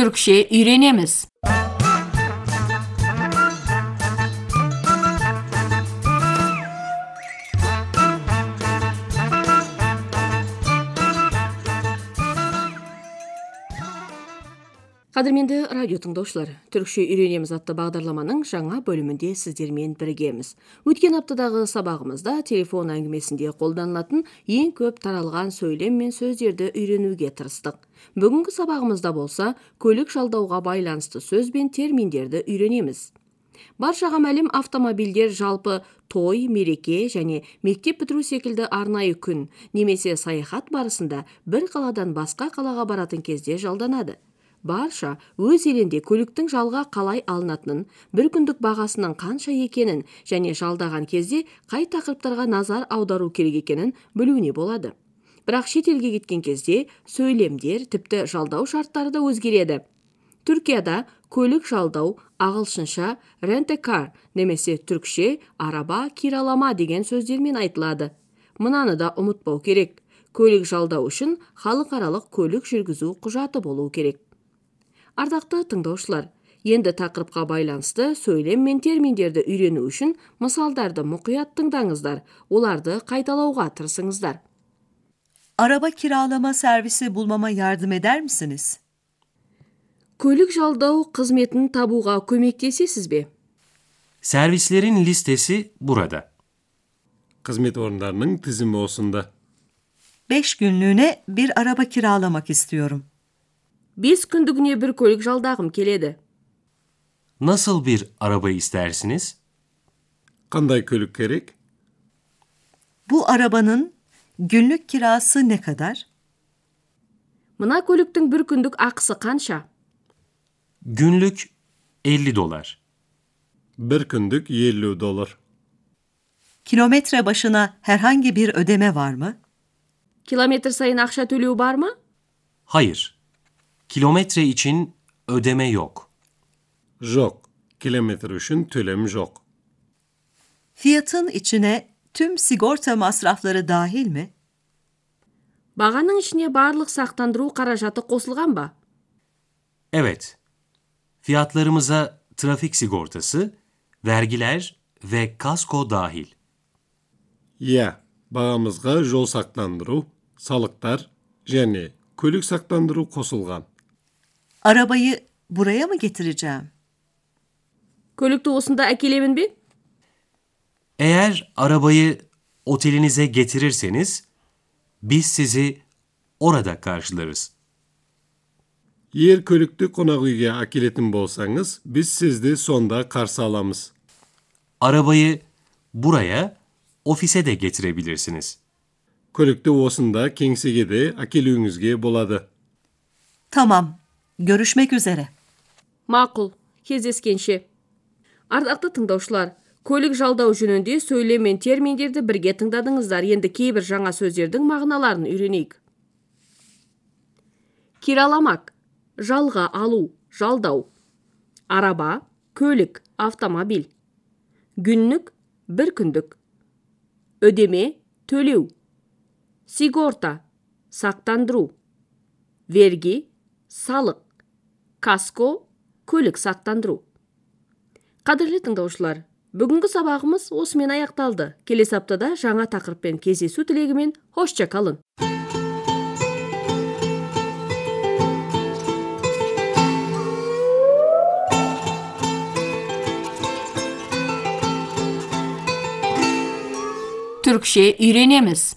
Türkçe'ye öğrenemiz. Кадірменді радио тыңдаушылар, түркше үйренеміз атты бағдарламаның жаңа бөлімінде сіздермен біргеміз. Өткен аптадағы сабағымызда телефон әңгімесінде қолданылатын ең көп таралған сөйлем мен сөздерді үйренуге тырыстық. Бүгінгі сабағымызда болса, көлік жалдауға байланысты сөз бен терминдерді үйренеміз. Баршаға мәлім автомобильдер жалпы той, мереке және мектеп бітіру секілді арнайы күн немесе саяхат барысында бір қаладан басқа қалаға баратын кезде жалданады барша өз елінде көліктің жалға қалай алынатынын бір күндік бағасының қанша екенін және жалдаған кезде қай тақырыптарға назар аудару керек екенін білуіне болады. Бірақ шет елге кеткен кезде сөйлемдер тіпті жалдау шарттары да өзгереді. Түркияда көлік жалдау ағылшынша рент кар немесе түркше араба киралама деген сөздермен айтылады. Мынаны да ұмытпау керек. Көлік жалдау үшін халықаралық көлік жүргізу құжаты болу керек. Ардақты тыңдаушылар енді тақырыпқа байланысты сөйлем мен терминдерді үйрену үшін мысалдарды мұқият тыңдаңыздар оларды қайталауға тырысыңыздар Araba kiralama servisi bulmama yardım eder misiniz? көлік жалдау қызметін табуға көмектесесіз бе Servislerin listesi burada. Қызмет орындарының тізімі осында. 5 günlüğüne bir araba kiralamak istiyorum. бес күндігіне бір көлік жалдағым келеді Nasıl bir araba istersiniz? Қандай көлік керек? Bu arabanın günlük kirası ne kadar? мына көліктің бір күндік ақысы қанша Günlük 50 dolar. Bir күндік 50 доллар. Kilometre başına herhangi bir ödeme var mı? километр сайын ақша төлеу бар ма Hayır. Kilometre için ödeme yok. Жоқ. Kilometr үшін төлем жоқ. Fiyatın içine tüm sigorta masrafları dahil mi? бағаның ішіне барлық сақтандыру қаражаты қосылған ба Evet. Fiyatlarımıza trafik sigortası, vergiler ve kasko dahil. Иә, бағамызға жол сақтандыру, салықтар және көлік сақтандыру қосылған. Arabayı buraya mı getireceğim? көлікті осында әкелемін бе Eğer arabayı otelinize getirirseniz biz sizi orada karşılarız. Егер көлікті қонақ үйге әкелетін болсаңыз, біз сізді сонда қарсы аламыз. Arabayı buraya, ofise de getirebilirsiniz. Көлікті осында кеңсеге де әкелуіңізге болады. Tamam. Görüşmek üzere. мақұл кездескенше ардақты тыңдаушылар көлік жалдау жөнінде сөйлем мен терминдерді бірге тыңдадыңыздар енді кейбір жаңа сөздердің мағыналарын үйренейік кираламак жалға алу жалдау араба көлік автомобиль күннік бір күндік өдеме төлеу сигорта сақтандыру верги салық каско көлік сақтандыру қадірлі тыңдаушылар бүгінгі сабағымыз осымен аяқталды. Келесі аптада жаңа тақырыппен кездесу тілегімен hoşça kalın Türkçe öğrenemiz